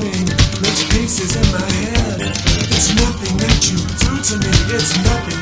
doing makes pieces in my head. It's nothing that you do to me, it's nothing